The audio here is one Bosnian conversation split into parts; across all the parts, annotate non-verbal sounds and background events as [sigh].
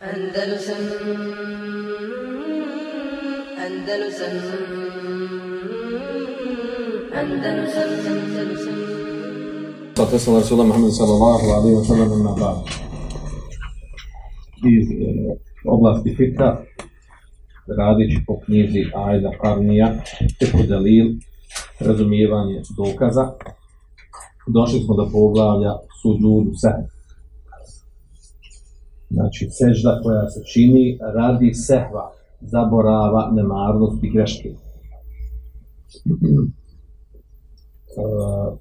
Andalusam Andalusam Andalusam Andalusam. Andalusam Andalusam Muhammed sallallahu alaihi wa sallam na ba'd iz e, oblasti fikra radić po knjizi Ajda Karnija Teku Dalil razumijevanje dokaza. Došli smo do poglavlja suđuru sehr znači sežda koja se čini radi sehva zaborava nemarnost i greške [clears throat] uh,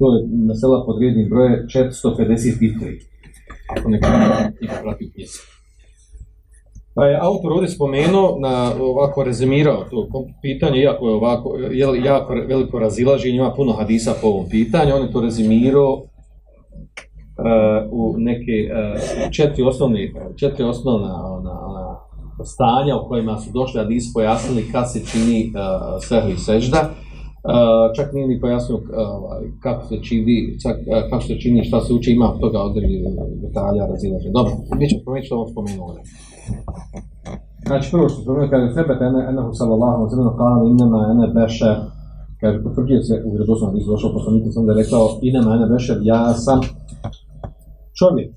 to je mesela pod rednim broje 453. Ako neko ih prati knjizi. Pa je autor ovdje spomenuo, na, ovako rezimirao to pitanje, iako je ovako, je jako veliko razilaženje, ima puno hadisa po ovom pitanju, on je to rezimirao Eh, u neke uh, četiri osnovne, četiri osnovna ona, ona, stanja u kojima su došli hadis pojasnili kad se čini eh, uh, sehvi sežda. Uh, čak nije ni pojasnio uh, kako se čini, čak, uh, kako se čini, šta se uči, ima toga određe detalja, razilaže. Dobro, mi ćemo pomenuti što vam spomenuo. Znači, prvo što spomenuo, kaže sebe, te ene, enehu sallallahu sallam, kala inema ene beše, kaže, potvrđuje se u vjerodosnom, gdje su došao poslanika, sam da je rekao, inema ene beše, ja sam čovjek,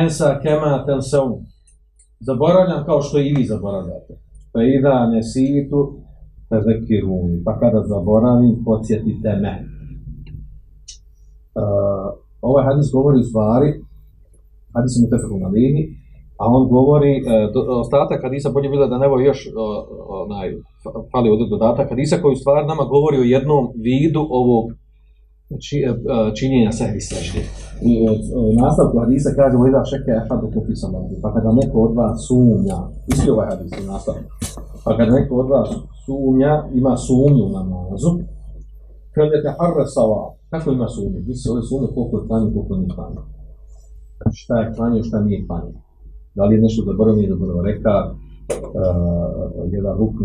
ensa kema tenseum, zaboravljam kao što i vi zaboravljate. Pa ida nesitu, tezekiruni, pa kada zaboravim, podsjetite me. Uh, ovaj hadis govori u stvari, hadis mu tefeku na lini, a on govori, uh, ostatak hadisa, bolje bilo da nevo još, uh, onaj, fali ovdje dodatak hadisa, koji u stvari nama govori o jednom vidu ovog či, činjenja sehvi sežde. I u nastavku hadisa kaže, u ida šeke ehadu kufisama, pa kada neko od vas sumnja, isti ovaj hadis u nastavku, pa kada neko od vas sumnja, ima sumnju na namazu, kada te harre sava, kako ima sumnju? Vi se ove sumnje koliko je klanio, koliko nije klanio. Znači, šta je klanio, šta nije klanio. Da li je nešto dobro, nije dobro reka, uh, jedan rukn,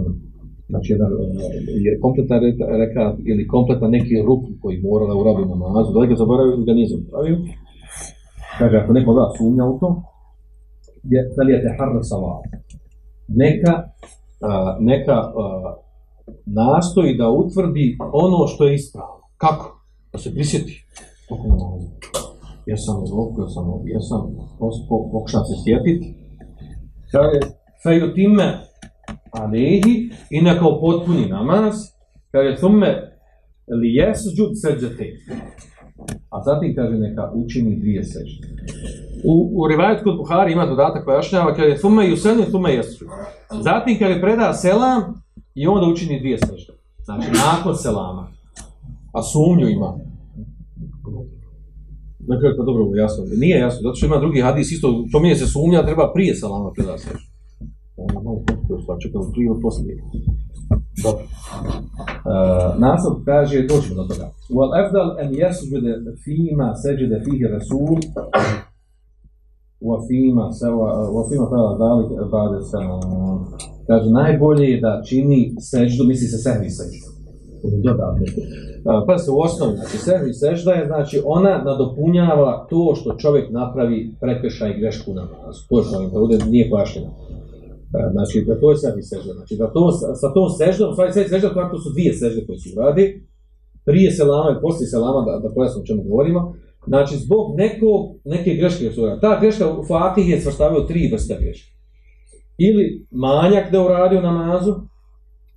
znači jedan, je kompletan rekat ili kompletan neki ruk koji mora da urabi namazu, da li ga zaboravio ili ga nije zaboravio. Kaže, ako neko da sumnja u to, je, da li je te harre. Neka neka nastoji da utvrdi ono što je ispravno. Kako? Da se prisjeti. Ja sam ovdje, ja sam ja sam pokušao se sjetiti. Kaže, fejutime, time alehi i neka upotpuni namaz, kaže, thumme li jes džud seđate. A zatim kaže neka učini dvije sežde. U, u rivajet kod Buhari ima dodatak pojašnjava, kaže, thumme i usenu, thumme jesu. Zatim kad je preda selam i onda učini dvije sežde. Znači, nakon selama. A sumnju ima. Nekako pa dobro, jasno. Nije jasno, zato što ima drugi hadis, isto, to mi je se sumnja, treba prije selama predati potpuno čekamo prije ili poslije. Dobro. Uh, naslov kaže, doćemo do toga. Wal afdal an yasjuda fima sajada fihi rasul wafima sawa wafima fala dalik ba'da salam kaže najbolje je da čini seždu misli se sehvi seždu dodatno e, pa se u osnovi znači sehvi sežda je znači ona nadopunjava to što čovjek napravi prekršaj i grešku na namazu to je što ovdje nije pojašnjeno E, znači da to je sehvi sežda znači da to sa tom seždom stvari sehvi sežda to su dvije sežde koje se uradi prije selama i poslije selama da, da pojasnim o čemu govorimo Znači, zbog nekog, neke greške su Ta greška u Fatih je svrstavio tri vrste greške. Ili manjak da uradio namazu,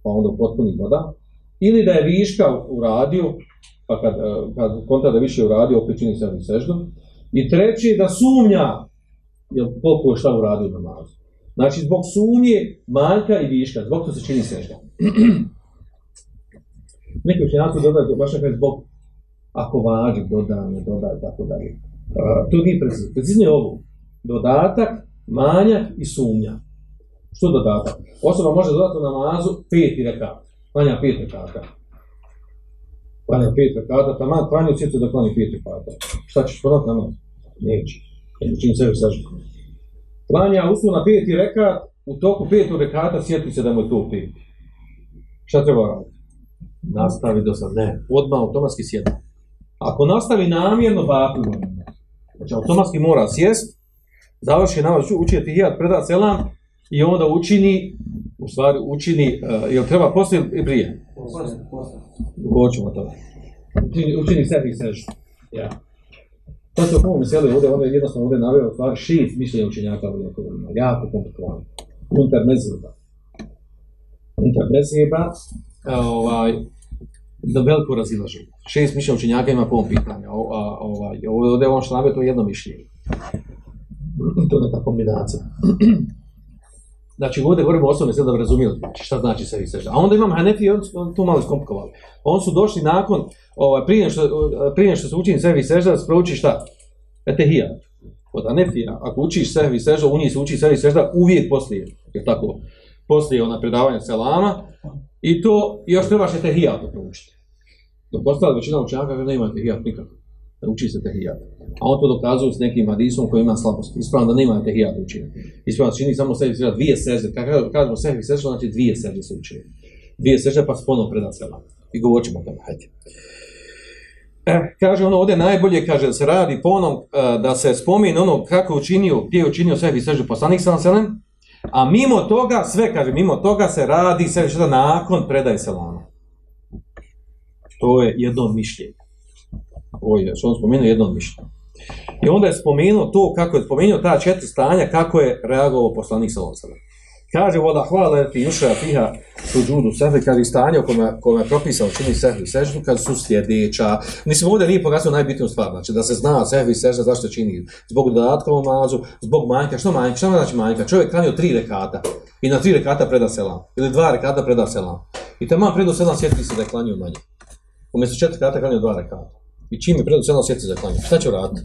pa onda potpuni voda, ili da je viška uradio, pa kad, e, kad konta da više uradio, opet čini se seždu. I treći da sumnja, jel koliko je šta uradio namazu. Znači, zbog sumnje, manjka i viška, zbog to se čini sežda. [clears throat] Neki učenjaci dodaju, baš nekaj zbog ako važi, doda, ne tako dalje. Uh, to nije precizno. Precizno je ovo. Dodatak, manjak i sumnja. Što dodatak? Osoba može dodati u namazu peti rekat. Klanja pet rekata. Klanja pet rekata, tamo klanja u sjetu da klanja pet rekata. Šta ćeš ponoviti namaz? Neće. Jer čim sebi sažiti. Klanja uslu na peti rekat, u toku petu rekata sjeti se da mu je to pet. Šta treba raditi? Nastavi do sad. Ne, odmah automatski sjedati. Ako nastavi namjerno vapu, znači automatski mora sjest završi namaz, uči etihijat, preda selam i onda učini, u stvari učini, uh, jel treba poslije i prije? Hoćemo to. Učini, učini sebi sežu. Ja. Pa se u ovom meselu ovdje, ovdje jednostavno ovdje naveo stvar šest mišljenja učenjaka ovdje oko vremena. Jako komplikovano. Unter mezheba. Unter mezheba, ovaj, da veliko razilažu. Šest mišljenja učenjaka ima po ovom pitanju. O, a, ovaj, ovdje je ono što naveo, to je jedno mišljenje. I [clears throat] to je neka kombinacija. [clears throat] Znači, ovdje govorimo o osnovne da bi razumijeli znači, šta znači sebi sežda. A onda imam Hanefi, on su tu malo skomplikovali. On su došli nakon, ovaj, prije, što, prije što se učini sebi sežda, da se prouči šta? Etehija. Od Hanefija, ako učiš sebi sežda, u njih se uči sebi sežda uvijek poslije, je tako? Poslije ona predavanja selama. I to još trebaš etehijat da proučiti. Dok ostala većina učenjaka kaže ne ima etehijat nikako. Da uči se tehijat. A on to dokazuje s nekim hadisom koji ima slabost. Ispravno da nema tehijat učine. Ispravno čini samo sebi sežda dvije sežde. Kako kažemo sebi sežda, znači dvije sežde se učini. Dvije sežde pa se ponovno preda selam. I govorit ćemo o tome, hajde. E, kaže ono ovdje najbolje, kaže da se radi po onom, e, da se spomine ono kako učinio, gdje je učinio sebi seždu poslanik sa selem, a mimo toga, sve kaže, mimo toga se radi sebi sežda nakon predaje selama. To je jedno mišljenje. Ovo je, što on spomenuo, jedno mišljenje. I onda je spomenuo to, kako je spomenuo ta četiri stanja, kako je reagovao poslanik sa selem. Kaže, voda hvala ti juša fiha suđudu sehvi, kaže stanje kome, kome je propisao čini sehvi seždu, kad su sljedeća. Mislim, ovdje nije pokazao najbitniju stvar, znači da se zna sehvi sežda zašto čini. Zbog dodatka u namazu, zbog manjka. Što manjka? Što znači manjka? Čovjek klanio tri rekata i na tri rekata preda selam. Ili dva rekata preda selam. I tamo predo selam sjeti se da je klanio manje. Umjesto četiri rekata klanio dva rekata. I čim je predo selam sjeti za klanje. Šta će uraditi?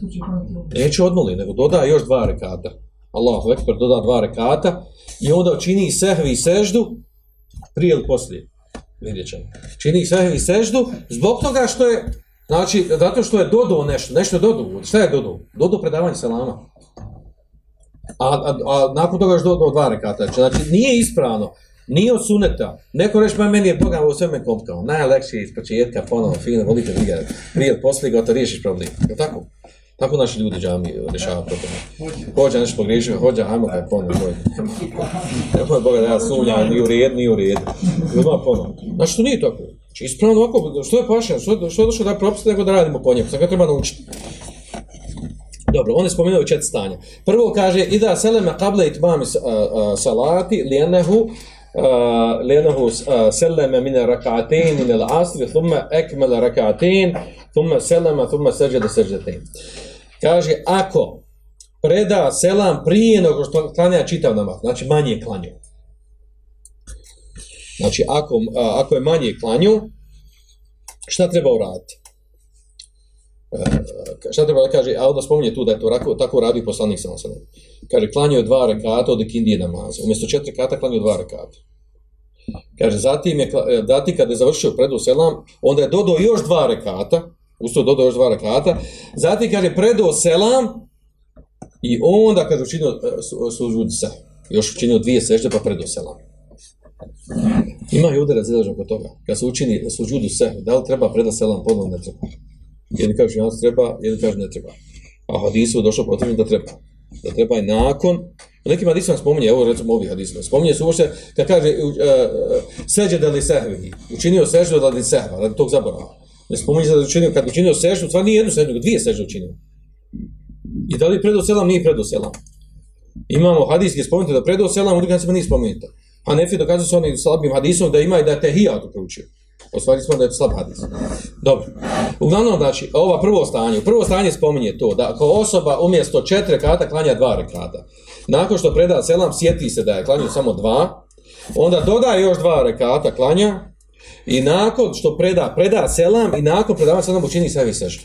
Neće odmoli, nego doda još dva rekata. Allahu ekber doda dva rekata i onda čini sehvi i seždu prije ili poslije. Vidjet ćemo. Čini sehvi i seždu zbog toga što je, znači, zato što je dodao nešto, nešto je dodao. Šta je dodao? Dodao predavanje selama. A, a, a nakon toga još dodao dva rekata. Znači, nije ispravno. Nije od suneta. Neko reći, ma meni je Boga ovo sve me kompkao. Najlekše iz početka, ponovno, fino, volite briga. Prije ili poslije, gotovo riješiš problem. Je tako? Tako naši ljudi džami rješava problem. Hođa nešto pogriješio, hođa, ajmo kaj ponovno, hođa. Evo je Boga da ja sumnjam, ni u red, ni u red. Ima ponovno. Znači, to nije tako. Znači, ispravno ovako, što je pašen, što, što je došlo da je propust, nego da radimo po njemu. Sada treba naučiti. Dobro, on je spomenuo četiri stanja. Prvo kaže, ida seleme kable itmami salati, lijenehu, لأنه سلم من ركعتين mine العصر ثم أكمل ركعتين thumma سلم ثم thumma سجدتين thumma seđede. Kaže, ako preda selam prije nego što klanja čitav namaz, znači manje klanju. Znači, ako, a, ako je manje klanju, šta treba uraditi? E, Šta treba da kaže, a onda spominje tu da je to rako, tako radi poslanik sa nasadom. Kaže, klanio je dva rekata od ikindije namaza. Umjesto četiri rekata klanio dva rekata. Kaže, zatim je, dati e, kada je završio predu selam, onda je dodao još dva rekata, usto dodao još dva rekata, zatim kaže, predu selam, i onda kaže, učinio e, sužud se, još učinio dvije sežde, pa predu selam. Ima i udara zelažno kod toga. Kad se učini sužudu se, da li treba preda selam, ponovno ne treba. Jedni kažu ja treba, jedni kažu ne treba. A hadisu došlo potrebno da treba. Da treba i nakon, U nekim hadisima spominje, evo recimo ovih hadisima, spominje su uopšte, kad kaže uh, seđe da li sehvi, učinio seždu da li sehva, radi tog zaborava. Ne spominje da učinio, kad učinio seždu, stvar nije jednu seždu, nego dvije sežde učinio. I da li predo selam, nije predo selam. Imamo hadiske gdje da predo selam, u drugim hadisima nije spominjete. A nefi dokazuje se onim slabim hadisom da ima i da je tehijat uključio. Ostvari smo da je slab hadis. Dobro. Uglavnom, znači, ova prvo stanje, prvo stanje spominje to, da ako osoba umjesto četiri rekata klanja dva rekata. Nakon što preda selam, sjeti se da je klanio samo dva, onda dodaje još dva rekata klanja i nakon što preda, preda selam i nakon predava selam učini sebi sežde.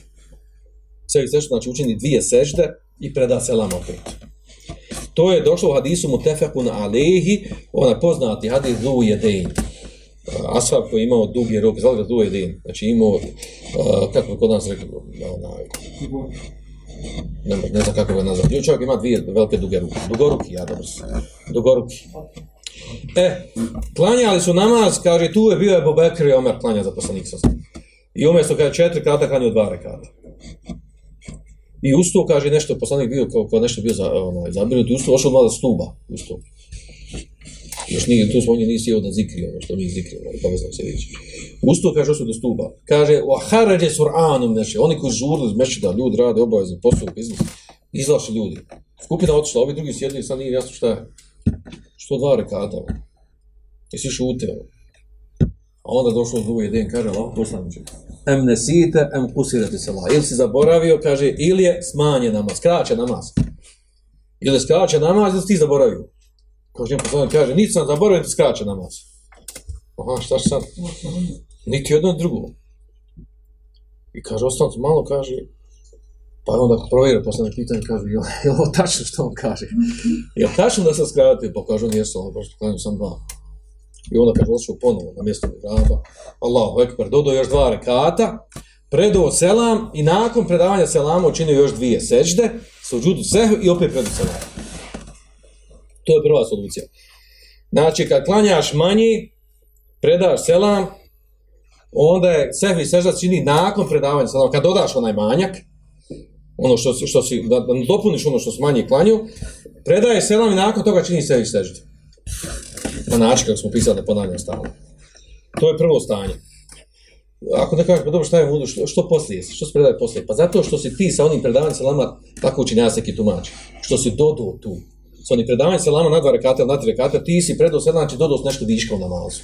Sebi sežde, znači učini dvije sežde i preda selam opet. To je došlo u hadisu Mutefekun Alehi, onaj poznati hadis Zu Jedein. Asfab koji je imao dugi rok, zvali ga Zu Znači imao, uh, kako kod nas rekli, onaj, ne, ne znam kako ga nazvati. Ljudi čovjek ima dvije velike duge ruke. Dugoruki, ja dobro se. Dugoruki. E, klanjali su namaz, kaže, tu je bio Ebu Bobekr i Omer klanja za poslanik sa I umjesto kaže četiri kata klanju dva rekata. I usto kaže nešto, poslanik bio kao, kao nešto bio za, onaj, zabrinut, i usto ošao malo stuba, usto. Još nije, tu smo nije nisi od zikri, ono što mi zikri, ono, pa se vidi. Usto kaže ošao do stuba. Kaže, wa harađe sur'anom, znači, oni koji žurli iz mešida, ljudi rade obavezni posao, biznis, izlaši ljudi. Skupina otišla, ovi drugi sjedli, sad nije jasno šta je. Što dva rekata, ono. I svi šute, ono. A onda došlo drugi jedan, kaže, Allah, poslaniče, em nesite, em kusirati se la. Ili si zaboravio, kaže, ili je smanje namaz, skraće namaz. Ili skraće namaz, ili si ti zaboravio. Kaže, jedan poslanik kaže, niti sam zaboravio, da skraće namaz. Aha, šta sad? Niti jedno drugo. I kaže, ostalo malo, kaže, pa onda provjerio poslanik pitanje, kaže, je li ovo tačno što on kaže? Je li tačno da se skratio? Pa kaže, on jesu, ono, prosto klanju sam dva. I onda kaže, odšao ponovo na mjesto mihraba, Allahu ekber, dodao još dva rekata, predao selam i nakon predavanja selama učinio još dvije sežde, suđudu sehu i opet predao selam. To je prva solucija. Znači, kad klanjaš manji, predaš selam, onda je sehvi i sežda čini nakon predavanja selama, kad dodaš onaj manjak, ono što, što si, da, da dopuniš ono što si manji klanju, predaje selam i nakon toga čini sehvi i seždu na način kako smo pisali da ponavljam stalno. To je prvo stanje. Ako ne kažeš, pa dobro, šta je vudu, što, što poslije, što se predaje poslije? Pa zato što si ti sa onim predavanjem selama tako učin jasek i tumači, što si dodao tu oni onim predavanjem salama na dva rekata ili na tri rekata, ti si predao sedam, znači dodao nešto viška u namazu.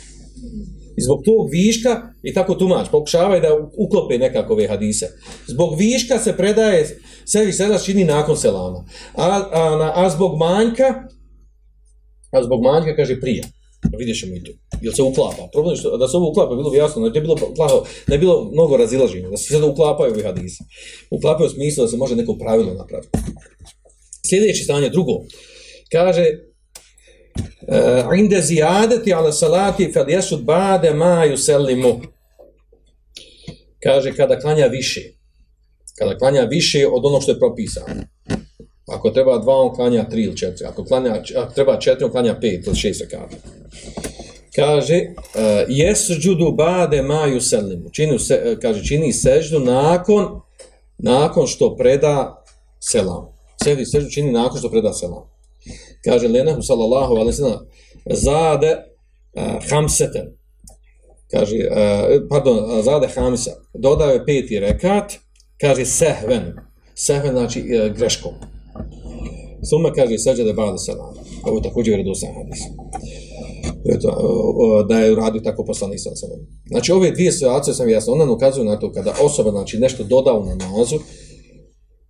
I zbog tog viška, i tako tumač, pokušavaj da uklope nekako ove hadise. Zbog viška se predaje, sebi sada čini nakon selama. A, a, a, a zbog manjka, A zbog manjka kaže prije. Pa vidjet ćemo i to. Jel se uklapa? Problem je što, da se ovo uklapa, bilo bi jasno, znači da je bilo, plaho, ne bilo mnogo razilaženja, da se sada uklapaju ovi hadisi. Uklapaju smislu da se može neko pravilo napraviti. Sljedeće stanje, drugo, kaže, uh, inde zijadeti ala salati fad jesud bade ma yusallimu. Kaže, kada klanja više, kada klanja više od onog što je propisano. Ako treba dva, on klanja tri ili četiri. Ako, klanja, ako treba četiri, on klanja pet ili šest rekata. Kaže, eh, uh, jesu džudu bade maju selimu. Čini, se, eh, kaže, čini seždu nakon, nakon što preda selam. Sedi seždu čini nakon što preda selam. Kaže, lenehu sallallahu alaihi sallam, zade uh, hamseten. Kaže, uh, pardon, zade hamsa. Dodao je peti rekat, kaže sehven. Sehven znači uh, greškom. Suma kaže sađa da bada salam. Ovo je redosan hadis. Eto, da je uradio tako poslanik sa salam. Znači ove dvije situacije sam jasno, ona ukazuje na to kada osoba znači, nešto doda u namazu,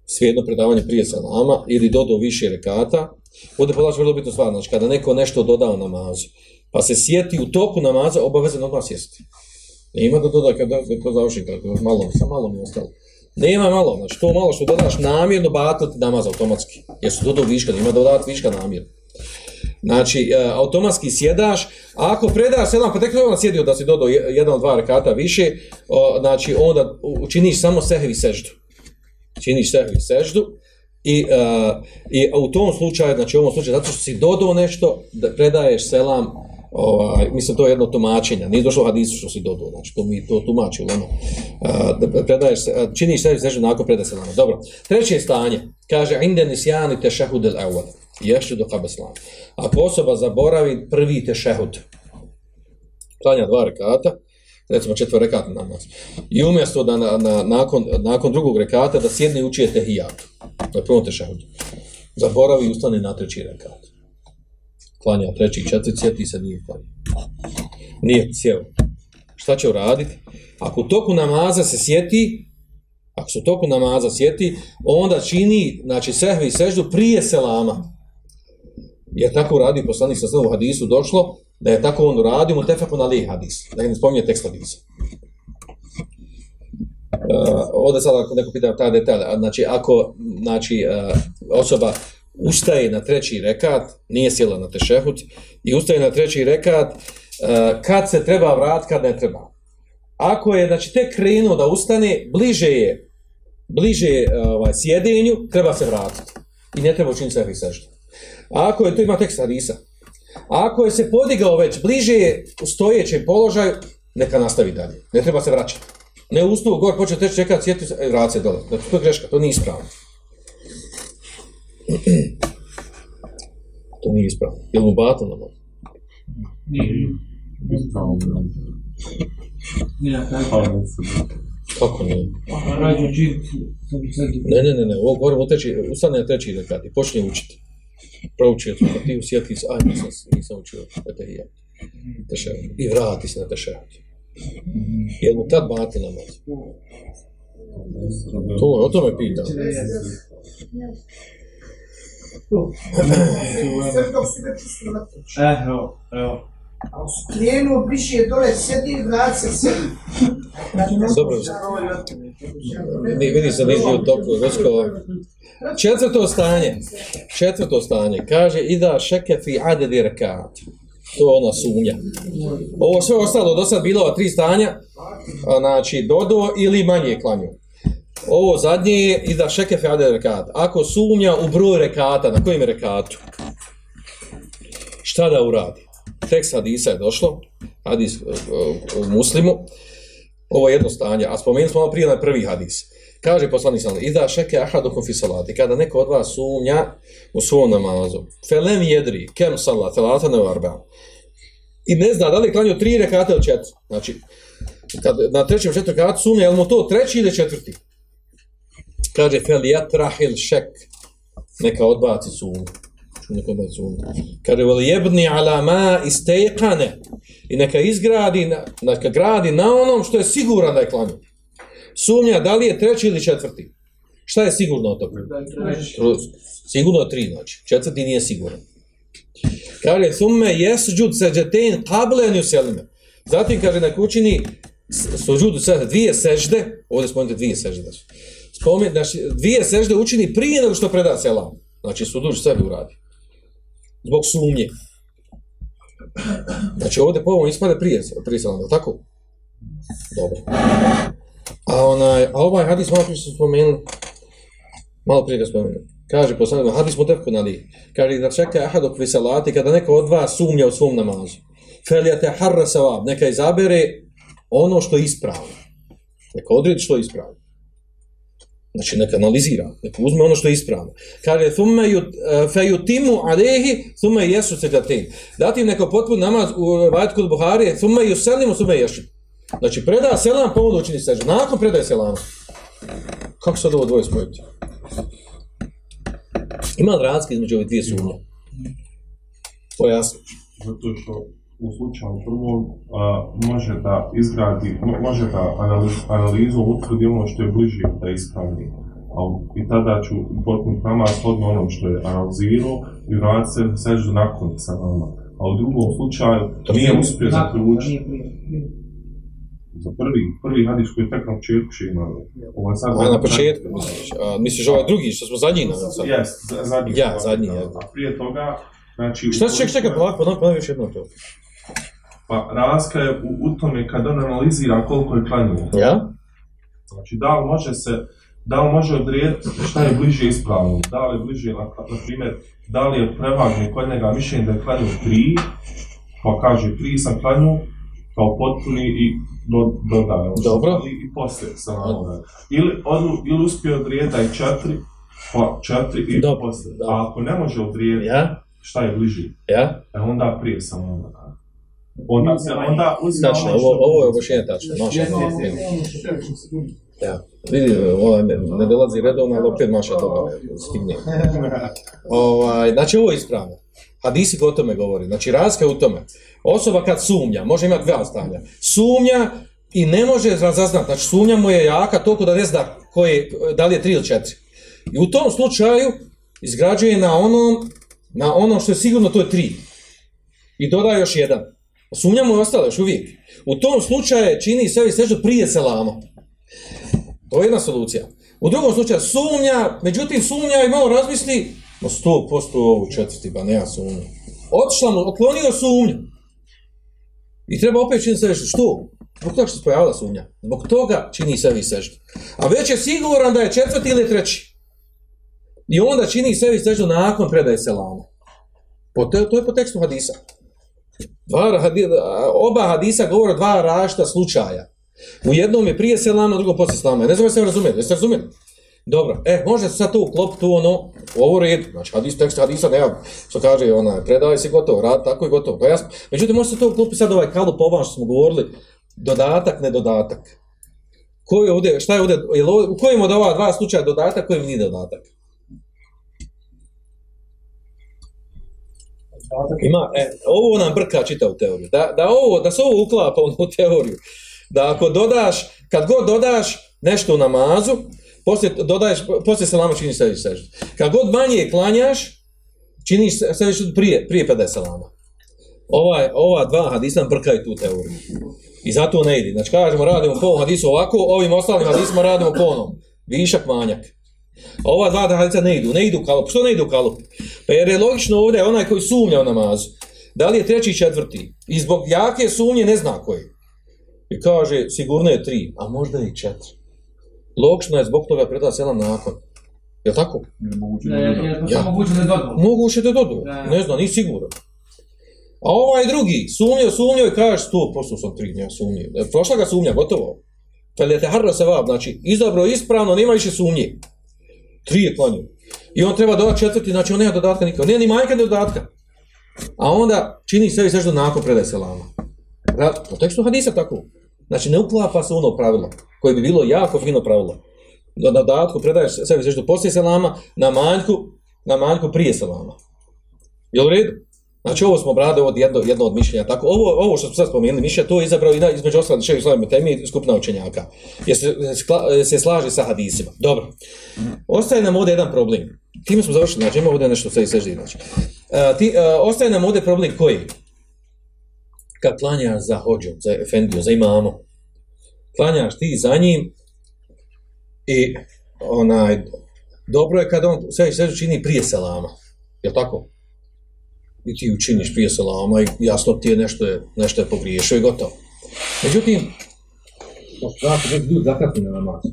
svijedno predavanje prije salama ili dodao više rekata, ovdje podlači vrlo bitno stvar, znači kada neko nešto doda u namazu, pa se sjeti u toku namaza, obavezan odmah sjesti. Nema da doda kada to završi, kada malo, sa malo mi ostalo. Nema malo, znači to malo što dodaš namjerno batati namaz automatski. Jer su dodao viška, nema dodati viška namjerno. Znači, e, automatski sjedaš, a ako predaš sedam, pa tek je sjedio da si dodao jedan od dva rekata više, o, znači onda učiniš samo sehvi seždu. Činiš sehvi seždu i, uh, i u tom slučaju, znači u ovom slučaju, zato što si dodao nešto, da predaješ selam, ovaj, mislim, to je jedno tumačenje, nije došlo hadisu što si dodao, znači, to mi to tumači, ono, da predaješ, e, činiš sebi sežu nakon predaje selama. Dobro, treće stanje, kaže, inde nisjani tešehud el evod, ješću do kabeslan. Ako osoba zaboravi prvi tešehud, klanja dva rekata, recimo četvr rekat namaz, i umjesto da na, na, nakon, nakon drugog rekata da sjedne i učije tehijat, na prvom tešahudu, zaboravi i ustane na treći rekat klanja treći četiri, sjeti se nije klanja. Nije sjeo. Šta će uraditi? Ako u toku namaza se sjeti, ako se u toku namaza sjeti, onda čini, znači, sehve i seždu prije selama. Jer tako uradi poslanik sa u hadisu došlo, da je tako on uradio, mutefekun ali hadis. Da ne spominje tekst hadisa. Uh, ovdje sada ako neko pita taj detalj, znači ako znači, uh, osoba ustaje na treći rekat, nije sjela na tešehut, i ustaje na treći rekat uh, kad se treba vrat, kad ne treba. Ako je, znači, tek krenuo da ustane, bliže je, bliže je uh, ovaj, sjedenju, treba se vratiti. I ne treba učiniti sve sežda. A ako je, tu ima tekst Hadisa, ako je se podigao već bliže je u stojećem položaju, neka nastavi dalje. Ne treba se vraćati. Ne ustao gor, počeo teći čekati, sjeti se, vrat se dole. Znači, to je greška, to nije ispravno. [clears throat] To nije ispravno. Je li mu batal namaz? Nije. Nije, tako. Kako nije? Rađu džir, sam sad... Ne, ne, ne, ne, ovo govorim ustane na treći rekat i počne učiti. Prouči tu toga, sjeti se, aj, nisam, nisam učio fatihijat. Tešehud. I vrati se na tešehud. Je li mu tad bati namaz? To, o tome pitao. Evo, evo. A on bliže dole, sedi, vrat se, sedi. Dobro. Ne, vidi se nisi u toku, Rosko. Četvrto stanje. Četvrto stanje. Kaže, ida šeke fi adedi rekat. To je ona sumnja. Ovo sve ostalo do sad bilo ova tri stanja. A, znači, dodo ili manje klanju. Ovo zadnje je ida šeke fi adedi rekat. Ako sumnja u broj rekata, na kojem rekatu? Šta da uradi? Tekst hadisa je došlo, hadis uh, u muslimu, ovo je jedno stanje, a spomenuli smo prije na prvi hadis. Kaže poslanik sallam, ida šeke ahadukum fi salati, kada neko od vas sumnja u svom namazu, felem jedri, kem salat, salata ne varba. I ne zna da li je klanio tri rekate ili četiri. Znači, kad na trećem četvrtom rekatu sumnja, je li mu to treći ili četvrti? Kaže, fel jatrahil šek, neka odbaci sumnju neka odbaci sumnju. Kaže, vel jebni ala ma istejkane, i neka izgradi, neka gradi na onom što je siguran da je klanio. Sumnja da li je treći ili četvrti. Šta je sigurno od toga? Sigurno je tri, znači. Četvrti nije siguran. Kaže, thumme jesđud seđetein kablenju selime. Zatim, kaže, na učini suđudu sežde, dvije sežde, ovdje spomenite dvije sežde su. Spomen, znači, dvije sežde učini prije nego što preda selam. Znači, suđudu sebi uradi. Zbog sumnje. Znači, ovdje po ovom ispade prije, prije selam, tako? Dobro. A, onaj, a ovaj hadis malo prije su spomenuli, malo prije ga spomenuli. Kaže poslanik, hadis mutefku nali, kaže da čeka ahadok vi salati, kada neko od vas sumnja u svom namazu. Felijate harra savab, neka izabere ono što je ispravno. Neka odredi što je ispravno. Znači, neka analizira, neka uzme ono što je ispravno. Kaže, thumme yut, uh, fe yutimu alehi, thumme jesu seđatin. Zatim neka potpun namaz u vajtku od Buharije, thumme yuselimu, thumme ješu. Znači, preda selam, pomodu učini sežu. Nakon predaje selama. Kako sad ovo dvoje spojiti? Ima li razlike između ove dvije sumnje? Pojasni. Zato što u slučaju prvom a, može da izgradi, mo- može da analiz, analizu utvrdi ono što je bliže da ispravni. A, I tada ću potpuno nama shodno onom što je analizirao i vratiti se sežu nakon sa nama. A u drugom slučaju nije uspio zaključiti za prvi, prvi hadis koji je tek na početku še imao. Ovo je sad A na početku, misliš, a, misliš ovaj drugi, što smo zadnji na sad? Jes, zadnji. Ja, zadnji, ja. A prije toga, znači... Šta se čeka, čeka, polako, ponovi još jedno to. Pa razlika je u, u tome kad on analizira koliko je klanio. Ja? Znači, da li može se, da li može odrediti šta je bliže ispravno. Da li je bliže, na, na primjer, da li je prevagno kod njega mišljenje da je klanio tri, pa kaže tri sam klanio, kao potpuni i do, dodaje. ono Dobro. fali I poslije sam ono. Ili, odlu, ili uspio odrediti da je četiri, pa četiri i Dobro, poslije. A ako ne može odrediti Ja? šta je bliže, Ja? E onda prije samo onda. Onda se, onda uzima Tačno, ono ovo, što- ovo je obošenje tačno. Maša, Jeste, jeste. Ja. Vidi, ovo ne, ne dolazi redovno, ali opet maša toga ne stigne. Ovaj, znači, ovo je ispravno. Hadisi o tome govori. Znači, razlika u tome. Osoba kad sumnja, može imati dva stanja. Sumnja i ne može razaznati. Znači, sumnja mu je jaka toliko da ne zna koje, da li je tri ili četiri. I u tom slučaju izgrađuje na onom, na onom što je sigurno to je tri. I dodaje još jedan. Sumnja mu je ostala još uvijek. U tom slučaju čini sebi sežu prije selama. To je jedna solucija. U drugom slučaju sumnja, međutim sumnja i malo razmisli, no sto posto ovu četvrti, ba nema sumnja. Otišla mu, otklonio sumnju. I treba opet čini sebi što? Zbog toga što se pojavila sumnja. Zbog toga čini sebi seždu. A već je siguran da je četvrti ili treći. I onda čini sebi seždu nakon predaje selama. Po, te, to je po tekstu hadisa. Dva, hadi, oba hadisa govore o dva različita slučaja. U jednom je prije selama, u drugom poslije selama. Ne znam se me jeste razumijeli? Dobro, e, može se sad to uklopiti tu ono, u ovo red, znači hadis, tekst hadisa, nema, što kaže, ona, predaje se gotovo, rad, tako je gotovo, pa to je jasno. Međutim, može se to uklopiti sad ovaj kalup ovam što smo govorili, dodatak, nedodatak. Koji je ovdje, šta je ovdje, je li ovdje, u kojem od ova dva slučaja dodatak, kojem nije dodatak? Ima, e, ovo nam brka čita u teoriju. Da, da, ovo, da se ovo uklapa u teoriju. Da ako dodaš, kad god dodaš nešto u namazu, poslije dodaješ, poslije selama činiš sebi seždu. Kad god manje klanjaš, činiš sebi seždu prije, prije 50 selama. Ovaj, ova dva hadisa nam brkaju tu teoriju. I zato ne ide. Znači, kažemo, radimo po hadisu ovako, ovim ostalim hadisima radimo po onom. Višak, manjak. A ova dva hadisa ne idu, ne idu kalup. Što ne idu kalup? Pa jer je logično ovdje onaj koji sumnja u namazu. Da li je treći i četvrti? I zbog jake sumnje ne zna koji. I kaže, sigurno je tri, a možda i četiri. Logično je zbog toga predala selam nakon. Je li tako? Ne, je Ja. moguće da je dodao. Moguće da dodu. Da. Ne znam, nisi siguran. A ovaj drugi, sumnio, sumnio i kaže, sto posto sam tri, nema sumnije. E, Prošla ga sumnja, gotovo. Felete harra se vab, znači, izabro ispravno, nema više sumnje. Tri je klanio. I on treba dodati četvrti, znači on nema dodatka nikako. Nije ni majka ni dodatka. A onda čini sebi sve što nakon predaje selama. Ra- Po tekstu hadisa tako. Znači ne uklapa se ono pravilo, koje bi bilo jako fino pravilo. Na dodatku predaješ sebi sve što poslije selama, na manjku, na manjku prije selama. Jel u redu? Znači ovo smo brade od jedno, jedno od mišljenja. Tako, ovo, ovo što smo sad spomenuli, mišljenja, to je izabrao i da između ostalih šeji slavima temi skupna učenjaka. Jer se, se slaže sa hadisima. Dobro. Ostaje nam ovdje jedan problem. Time smo završili, znači ima ovdje nešto sve seždi. Znači. Uh, ti, a, ostaje nam ovdje problem koji? Kad klanjaš za hođom, za efendiju, za imamo. Klanjaš ti za njim i onaj, dobro je kad on sve seždu čini prije selama. Je tako? I ti učiniš prije salama i jasno ti je nešto je, nešto je pogriješio i gotovo. Međutim, pošto znate, neki ljudi zakasni na namaz.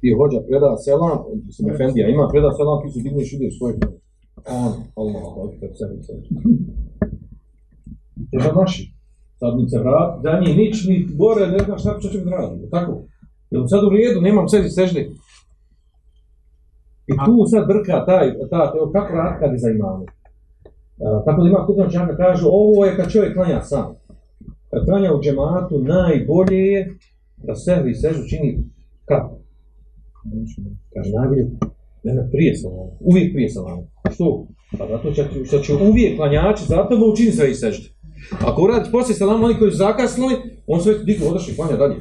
Ti hođa preda selam, mislim, Efendija ima preda selam, ti su digneš ide u svoj On, Allah, Allah, sebi sebi. Te naši. Sad mi se vrat, da nije nič, ni gore, ne znaš šta će mi raditi. tako? Jel sad u redu, nemam sebi sežde. I tu sad brka taj, ta, evo, kako rad kad je za imamo. Tako da ima kod čaka kažu, ovo je kad čovjek klanja sam. Kad klanja u džematu, najbolje je da sehvi sežu čini kako? Kaže, najbolje, ne, ne, prije salama, uvijek prije salama. Što? Pa zato će, što će uvijek klanjači, zato mu učini sve i sežde. Ako uradiš poslije salama, oni koji su zakasnili, on sve dignu, odrši, klanja dalje.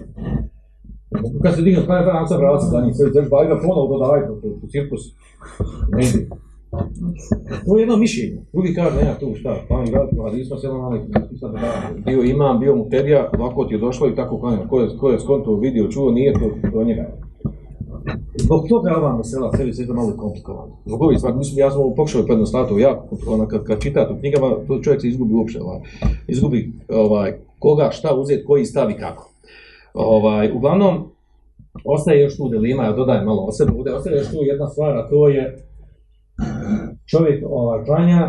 Kad se digne, pa, pa, klanja, klanja, sam brava se za njih, sve klanja, klanja, klanja, klanja, klanja, klanja, klanja, cirkus. klanja, klanja, To je jedno mišljenje. Drugi kaže, nema tu šta, pa mi radimo, ali smo sjela mali, bio imam, bio muterija, ovako ti je došlo i tako klanja. Ko je, ko je skonto vidio, čuo, nije to do njega. Zbog toga ova mesela sebi sve malo komplikovano. Zbog ovih stvari, mislim, ja sam pokušao pojednostaviti, ovo jako komplikovano, kad, kad čitate u knjigama, to čovjek se izgubi uopšte, ovaj, izgubi ovaj, koga, šta uzeti, koji stavi kako. Ovaj, uglavnom, ostaje još tu delima, ja dodajem malo o sebi, ovdje ostaje još tu jedna stvar, a to je čovjek ovaj, klanja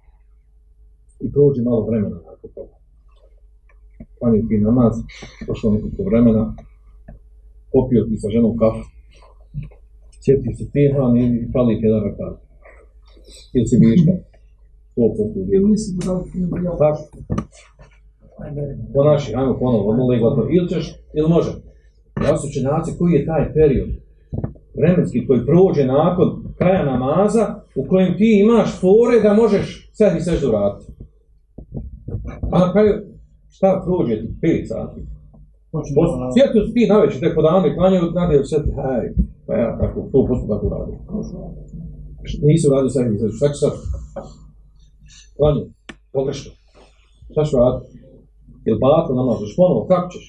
[clears throat] i prođe malo vremena nakon toga. Klanja ti namaz, prošlo nekoliko vremena, popio ti sa ženom kafu, sjeti se tihan i pali ti jedan rakat. Ili si viška. To popio. Ili nisi bio. Tako. Po naši, ajmo ponovo, odmah i gotovo. Ili ćeš, ili može. Ja su učenjaci, koji je taj period vremenski koji prođe nakon kraja namaza u kojem ti imaš fore da možeš sad i seždu raditi. A na kraju, šta prođe ti? 5 sati. Sjetio si ti na večer, te podane klanjaju, nadaju se ti, hej, pa ja tako, to posto tako radim. Nisu radio sad i seždu, šta ću sad? Klanju, pogrešno. Šta ću raditi? Ili balatu namažeš ponovo, kako ćeš?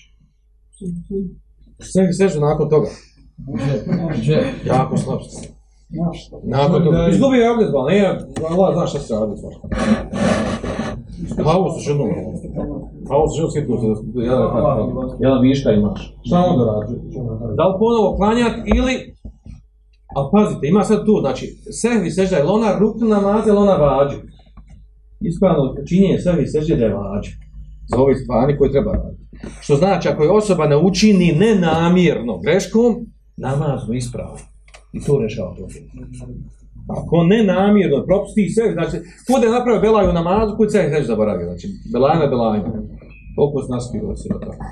Sve seždu nakon toga. Jako slab Nakon toga, izgubio je abdest, ba, ne, Allah zna šta se radi s vašom. Kavu se ženom, kavu se ženom sjetio se, da jedan, jedan viška imaš. Šta onda radi? Da li ponovo klanjat ili, ali pazite, ima sad tu, znači, sehvi sežda je li ona rukna namaza ili ona vađu? Ispravno činjenje sehvi sežda da je vađu. Za ove stvari koje treba raditi. Što znači, ako je osoba ne učini nenamjerno greškom, namaz mu ispravan. I to rešava problem. Ako ne namjerno, propusti sve, znači, ko da je napravio belaju namazu, koji se neće zaboravio, znači, belajna, belajna. Toliko se naspio se da tako.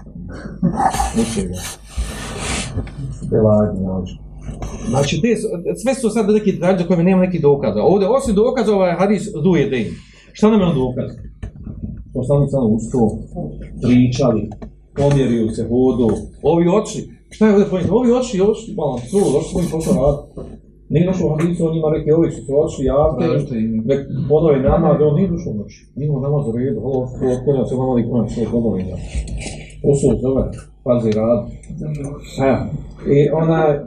Ničega. Belajna, znači. Znači, te, sve su sad neki detalji za koje nema neki dokaza. Ovdje, osim dokaza, ovaj hadis duje den. Šta nam je on dokaz? Poslanik samo usto, pričali, pomjerio se hodu, ovi oči, šta je ovdje pojent? Ovi oči, oči, malo, su, oči svojim posao radi. Nije došlo u hadisu, on ima reke, ovi su se oči, javte, nek podove namaz, on nije došlo u noći. Nije mu namaz u redu, ovo, ovo, otkonja se malo i konja svoje podove. Usul zove, pazi rad. Evo, i ona,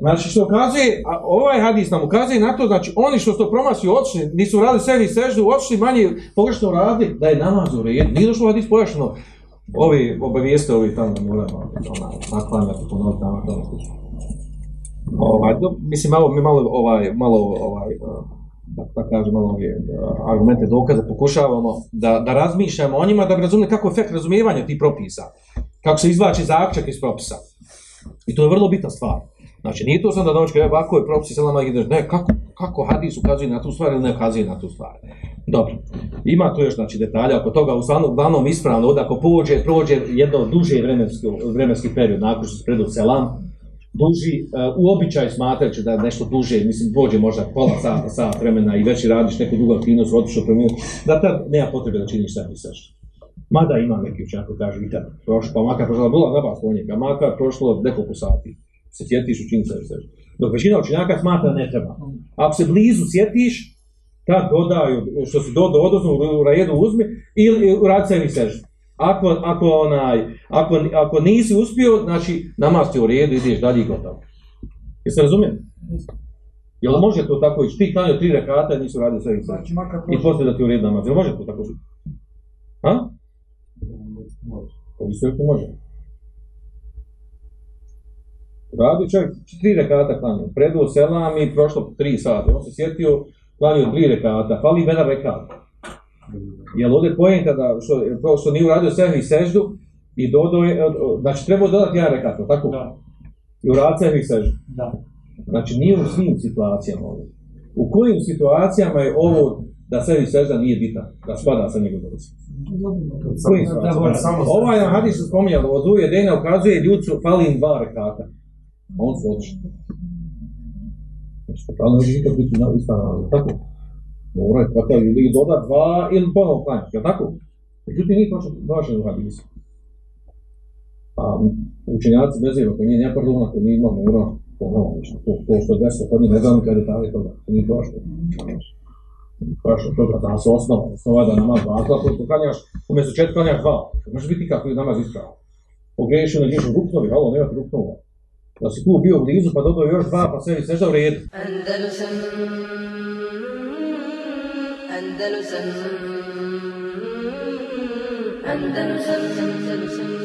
znači što ukazuje, a ovaj hadis nam ukazuje na to, znači oni što su to promasili očni, nisu radili sebi seždu, očni manje pogrešno radili, da je namaz u redu. Nije došlo u hadis pojašnjeno, ovi obavijeste, ovi tamo da moramo ona, naklanjati, ponoviti namaz, tamo slično. Ovaj, do, mislim, malo, mi malo, ovaj, malo, ovaj, eh, da, da kažem, malo ovaj, argumente dokaze pokušavamo da, da razmišljamo o njima, da bi razumili kako je efekt razumijevanja tih propisa, kako se izvlači zaključak iz propisa. I to je vrlo bitna stvar. Znači, nije to sam da dođe, ovako je propisi selama i ne, kako, kako hadis ukazuje na tu stvar ili ne ukazuje na tu stvar. Dobro, ima tu još znači, detalja oko toga, uglavnom, uglavnom ispravno, od ako pođe, prođe jedno duže vremenski, vremenski period, nakon što se predu selam, duži, uh, u običaju smatrajući da nešto duže, mislim, prođe možda pola sata, sat vremena i već radiš neku drugu aktivnost, otišao preminuo, da tad nema potrebe da činiš sebi sve. Mada ima neki učenjak koji kaže i tad, prošlo, pa makar prošlo, bila neba slonjega, makar prošlo nekoliko sati, se sjetiš učiniti sebi sve. Dok većina učenjaka smatra ne treba. Ako se blizu sjetiš, tad dodaju, što si dodao odozno u redu uzmi, ili uradi sebi seždu. Ako, ako, onaj, ako, ako nisi uspio, znači namaz ti u redu, ideš dalje i gotovo. Jeste razumijeli? Jel može to tako ići? Ti klanio tri rekata i nisu radio sve i sve. Znači, I poslije da ti u redu namaz. Jel može to tako biti? Ha? To bi sve može. Radio čovjek tri rekata klanio. Preduo selam i prošlo tri sata. On se sjetio, klanio tri rekata. Fali jedan rekat. Jel ovdje pojenta da što, to što nije uradio sehvi seždu i dodao je, znači trebao dodati jedan rekat, tako? Da. I uraditi sehvi seždu. Da. Znači nije u svim situacijama ovo. U kojim situacijama je ovo da sebi sežda nije bitan, da spada sa njegov dolazak? U kojim situacijama? samo Ovaj nam hadis se spominjalo, od uje dena ukazuje ljudcu fali im dva rekata. A on se otišli. Znači, pa ne može nikad biti na ispravno, tako? Mora je kvatel ili doda dva ili ponovo klanjati, jel tako? Međutim, nije točno došlo u hadisu. A učenjaci bez ima, ako nije nepardon, ako nije ima mora, ponovo nešto. To, to što je desilo, kod njih ne znam kada detalje toga, to nije točno. Prašno toga, pa da se osnova, osnova je da namaz dva, ako ako klanjaš, umjesto četiri klanjaš dva, može biti kako je namaz ispravo. Pogriješio na dješu ruknovi, halo, nema ti ruknova. Da si tu bio blizu, pa dodao još dva, pa sve i sežda u redu. Andalusam, Andalusam Andalusam Andalusam Andalusam